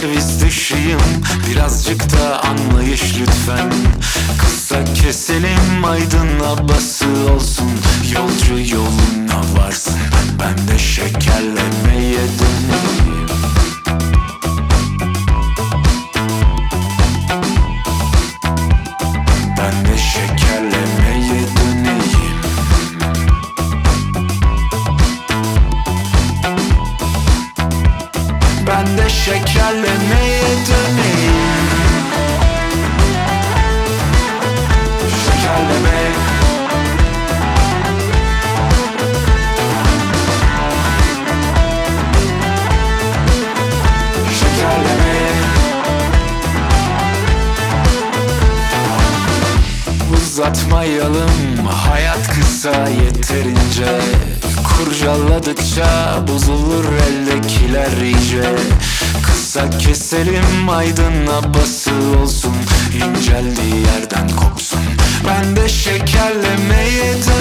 Servis dışıyım. Birazcık da anlayış lütfen. Kısa keselim aydın abbası olsun. Yolcu yoluna de şekerlemeye döneyim Uzatmayalım hayat kısa yeterince. Kurcaladıkça bozulur eldekiler iyice Kısa keselim aydın abbası olsun. İnceldiği yerden kopsun. Ben de şekerlemeye döneyim